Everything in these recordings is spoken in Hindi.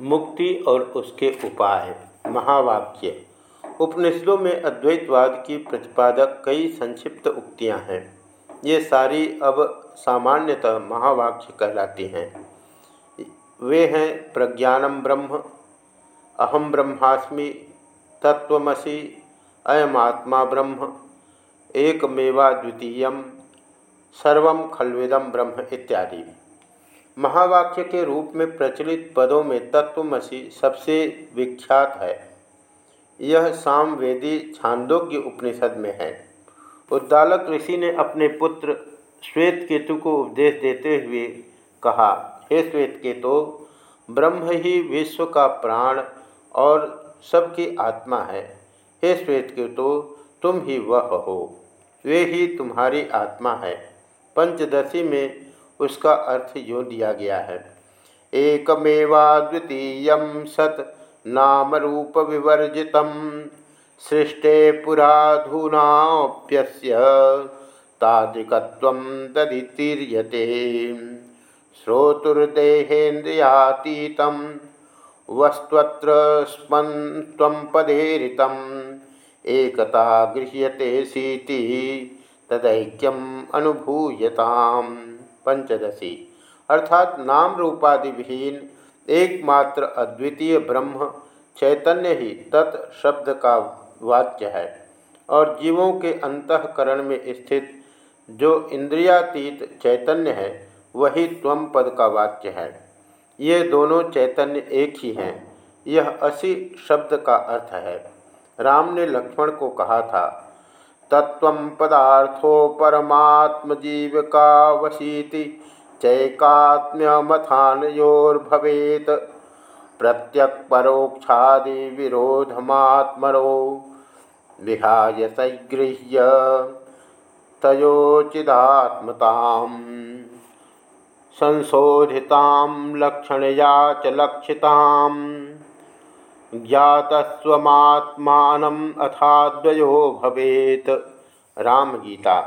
मुक्ति और उसके उपाय। महावाक्य। उपनिषदों में अद्वैतवाद की प्रतिपादक कई संक्षिप्त उक्तियाँ हैं। ये सारी अब सामान्यतः महावाक्य कहलाती हैं। वे हैं प्रज्ञानम ब्रह्म अहम ब्रह्मास्मि तत्वमसि अयमात्मा ब्रह्म, एकमेवा द्वितीय, सर्व खलविदम ब्रह्म इत्यादि। महावाक्य के रूप में प्रचलित पदों में तत्वमसी सबसे विख्यात है। यह सामवेदी छांदोग्य उपनिषद में है। उद्दालक ऋषि ने अपने पुत्र श्वेत केतु को उपदेश देते हुए कहा, हे श्वेत केतु ब्रह्म ही विश्व का प्राण और सबकी आत्मा है। हे श्वेत केतु तुम ही वह हो। वे ही तुम्हारी आत्मा है। पंचदशी में उसका अर्थ यो दिया गया है। एकमेवा द्वितीय सत नाम रूप विवर्जित सृष्टे पुराधूनाप्य तादिकत्व तदितीर्यते श्रोतुर्देहेन्द्रियातीत वस्त्वत्र स्पन्त्वं एकता गृह्यते सीति, तदैक्यम अनुभूयताम्। पंचदशी। अर्थात नाम रूपादि विहीन एकमात्र अद्वितीय ब्रह्म चैतन्य ही तत् शब्द का वाच्य है और जीवों के अंतकरण में स्थित जो इंद्रियातीत चैतन्य है, वही त्वम पद का वाच्य है। ये दोनों चैतन्य एक ही हैं, यह असी शब्द का अर्थ है। राम ने लक्ष्मण को कहा था तत्व पदार्थो परमात्मजीविकावशीति चैकात्म्यमथानयोर्भवेत्। प्रत्यक् परोक्षादि विरोधमात्मरो विहाय सैगृह्य तयोचिदात्मताम् संशोधितां लक्षणया च लक्षिताम्। ज्ञातस्वत्मात्मानम अथाद्वयो भवेत। राम गीता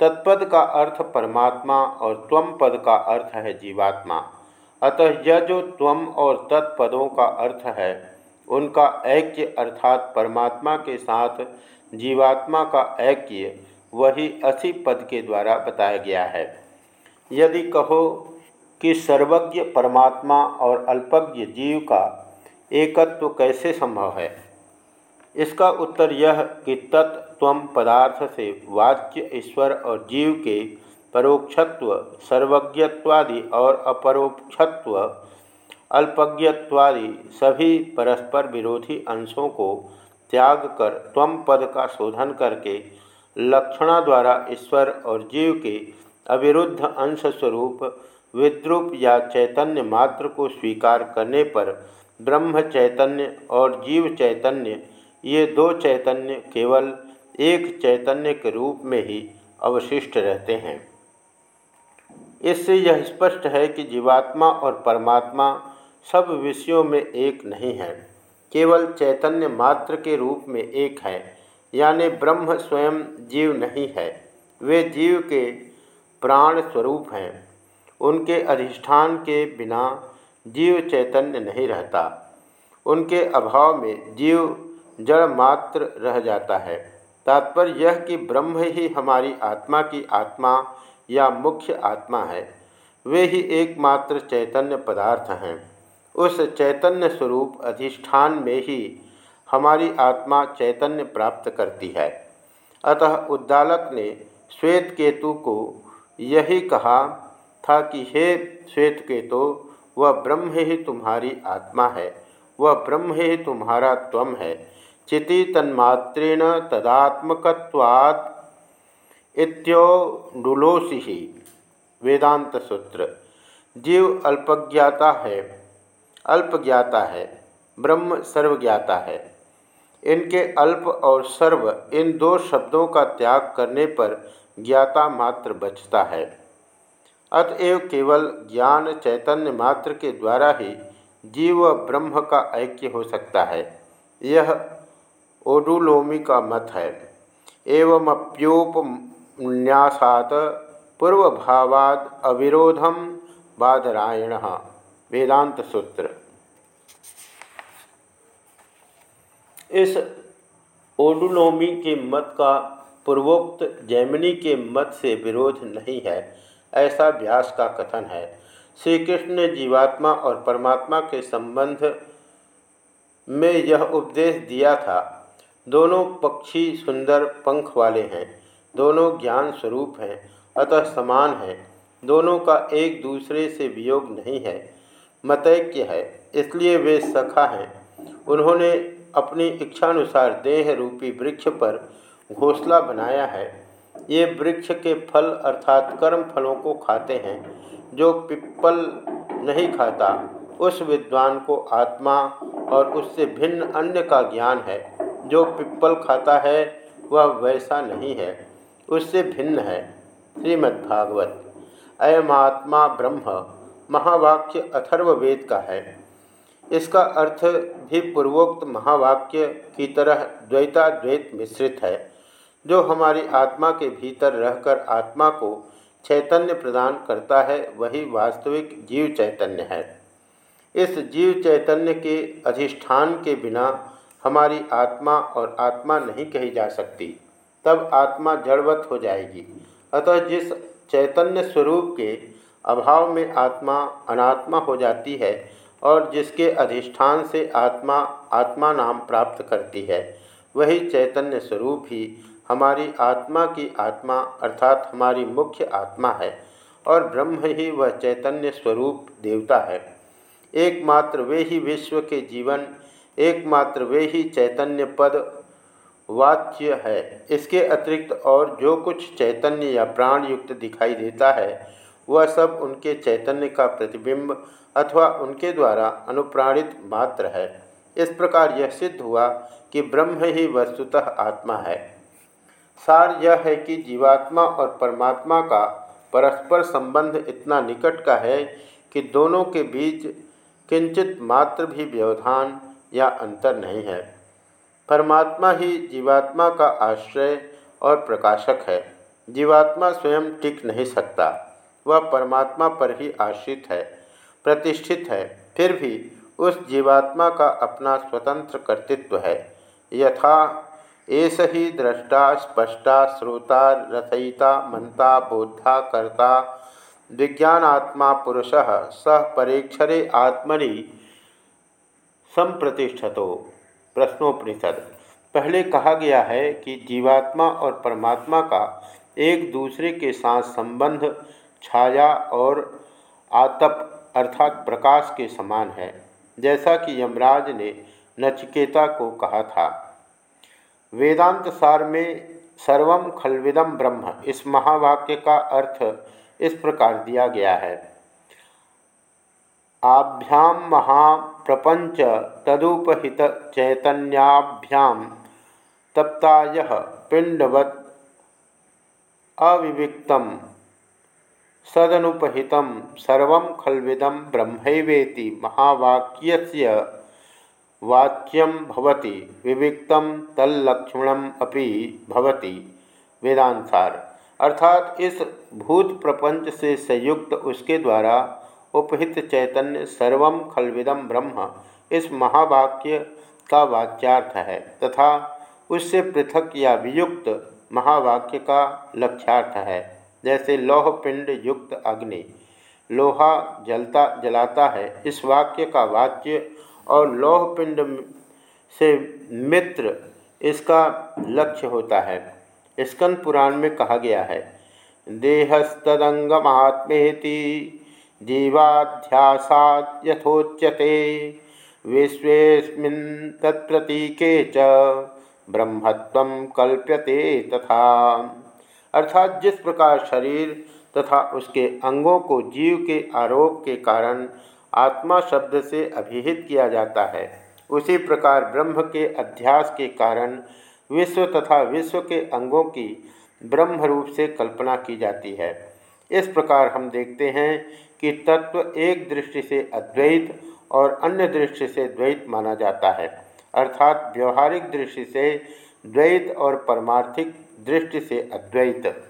तत्पद का अर्थ परमात्मा और त्वम पद का अर्थ है जीवात्मा। अतः यह जो त्वम और तत्पदों का अर्थ है, उनका ऐक्य अर्थात परमात्मा के साथ जीवात्मा का ऐक्य वही असी पद के द्वारा बताया गया है। यदि कहो कि सर्वज्ञ परमात्मा और अल्पज्ञ जीव का एकत्व कैसे संभव है? इसका उत्तर यह कि तत्व पदार्थ से वाच्य ईश्वर और जीव के परोक्षत्व, सर्वज्ञत्वादि और अपरोक्षत्व, अल्पज्ञत्वादि सभी परस्पर विरोधी अंशों को त्याग कर त्वम पद का शोधन करके लक्षणा द्वारा ईश्वर और जीव के अविरुद्ध अंश स्वरूप विद्रुप या चैतन्य मात्र को स्वीकार करने पर ब्रह्म चैतन्य और जीव चैतन्य, ये दो चैतन्य केवल एक चैतन्य के रूप में ही अवशिष्ट रहते हैं। इससे यह स्पष्ट है कि जीवात्मा और परमात्मा सब विषयों में एक नहीं है, केवल चैतन्य मात्र के रूप में एक है, यानी ब्रह्म स्वयं जीव नहीं है, वे जीव के प्राण स्वरूप हैं। उनके अधिष्ठान के बिना जीव चैतन्य नहीं रहता। उनके अभाव में जीव जड़ मात्र रह जाता है। तात्पर्य यह कि ब्रह्म ही हमारी आत्मा की आत्मा या मुख्य आत्मा है। वे ही एकमात्र चैतन्य पदार्थ हैं। उस चैतन्य स्वरूप अधिष्ठान में ही हमारी आत्मा चैतन्य प्राप्त करती है। अतः उद्दालक ने श्वेत केतु को यही कहा था कि हे श्वेत केतु वह ब्रह्म ही तुम्हारी आत्मा है, वह ब्रह्म ही तुम्हारा त्वम है। चिति तन्मात्रेण तदात्मकवाद इत्योडुलोसी वेदांत सूत्र। जीव अल्पज्ञाता है अल्पज्ञाता है, ब्रह्म सर्वज्ञाता है। इनके अल्प और सर्व इन दो शब्दों का त्याग करने पर ज्ञाता मात्र बचता है। अतएव केवल ज्ञान चैतन्य मात्र के द्वारा ही जीव ब्रह्म का ऐक्य हो सकता है। यह ओडुलोमी का मत है। एवमप्योपन्यासात पूर्वभावाद अविरोधम बादरायण वेदांत सूत्र। इस ओडुलोमी के मत का पूर्वोक्त जैमिनी के मत से विरोध नहीं है। ऐसा व्यास का कथन है। श्री कृष्ण ने जीवात्मा और परमात्मा के संबंध में यह उपदेश दिया था, दोनों पक्षी सुंदर पंख वाले हैं, दोनों ज्ञान स्वरूप हैं, अतः समान हैं, दोनों का एक दूसरे से वियोग नहीं है, मतैक्य है, इसलिए वे सखा हैं। उन्होंने अपनी इच्छानुसार देह रूपी वृक्ष पर घोसला बनाया है। ये वृक्ष के फल अर्थात कर्म फलों को खाते हैं, जो पिप्पल नहीं खाता। उस विद्वान को आत्मा और उससे भिन्न अन्य का ज्ञान है। जो पिप्पल खाता है, वह वैसा नहीं है। उससे भिन्न है। श्रीमद्भागवत। अयमात्मा ब्रह्म। महावाक्य अथर्ववेद का है। इसका अर्थ भी पूर्वोक्त महावाक्य की तरह द्वैताद्वैत मिश्रित है। जो हमारी आत्मा के भीतर रहकर आत्मा को चैतन्य प्रदान करता है, वही वास्तविक जीव चैतन्य है। इस जीव चैतन्य के अधिष्ठान के बिना हमारी आत्मा और आत्मा नहीं कही जा सकती। तब आत्मा जड़वत हो जाएगी। अतः जिस चैतन्य स्वरूप के अभाव में आत्मा अनात्मा हो जाती है और जिसके अधिष्ठान से आत्मा आत्मा नाम प्राप्त करती है, वही चैतन्य स्वरूप ही हमारी आत्मा की आत्मा अर्थात हमारी मुख्य आत्मा है और ब्रह्म ही वह चैतन्य स्वरूप देवता है। एकमात्र वे ही विश्व के जीवन, एकमात्र वे ही चैतन्य पद वाच्य है। इसके अतिरिक्त और जो कुछ चैतन्य या प्राण युक्त दिखाई देता है, वह सब उनके चैतन्य का प्रतिबिंब अथवा उनके द्वारा अनुप्राणित मात्र है। इस प्रकार यह सिद्ध हुआ कि ब्रह्म ही वस्तुतः आत्मा है। सार यह है कि जीवात्मा और परमात्मा का परस्पर संबंध इतना निकट का है कि दोनों के बीच किंचित मात्र भी व्यवधान या अंतर नहीं है। परमात्मा ही जीवात्मा का आश्रय और प्रकाशक है। जीवात्मा स्वयं टिक नहीं सकता। वह परमात्मा पर ही आश्रित है, प्रतिष्ठित है, फिर भी उस जीवात्मा का अपना स्वतंत्र कर्तृत्व है। यथा ऐस ही दृष्टा स्पष्टा, श्रोता रथयिता मनता बोधा कर्ता, विज्ञानात्मा, पुरुष सह परीक्षरे आत्मनि संप्रतिष्ठतो। प्रश्नोपनिषद। पहले कहा गया है कि जीवात्मा और परमात्मा का एक दूसरे के साथ संबंध, छाया और आतप अर्थात प्रकाश के समान है। जैसा कि यमराज ने नचिकेता को कहा था वेदांत सार में सर्वम खलविदम ब्रह्म। इस महावाक्य का अर्थ इस प्रकार दिया गया है। आभ्याम महाप्रपंच तदुपहित चैतन्याभ्याम तप्ताय पिंडवत अविविक्तम सदनुपहित सर्व खलविदम ब्रह्मैवेति महावाक्यस्य वाच्यम भवति विविक्तम तल्लक्ष्मणम अपि भवति, वेदांसार। अर्थात इस भूत प्रपंच से संयुक्त उसके द्वारा उपहित चैतन्य सर्व खलविदम ब्रह्म, इस महावाक्य का वाच्यार्थ है, तथा उससे पृथक या वियुक्त महावाक्य का लक्ष्यार्थ है, जैसे लौह पिंड युक्त अग्नि, लोहा जलता, जलाता है, इस वाक्य का वाच्य और लौह पिंड से मित्र इसका लक्ष्य होता है। स्कंद पुराण में कहा गया है, देहस्तदंगमात्मेति जीवाध्यासात यथोच्यते, विश्वेस्मिन् तत्प्रतीके च ब्रह्मत्व कल्प्यते तथा। अर्थात जिस प्रकार शरीर तथा उसके अंगों को जीव के आरोप के कारण आत्मा शब्द से अभिहित किया जाता है। उसी प्रकार ब्रह्म के अध्यास के कारण विश्व तथा विश्व के अंगों की ब्रह्म रूप से कल्पना की जाती है। इस प्रकार हम देखते हैं कि तत्व एक दृष्टि से अद्वैत और अन्य दृष्टि से द्वैत माना जाता है। अर्थात व्यवहारिक दृष्टि से द्वैत और परमार्थिक दृष्टि से अद्वैत।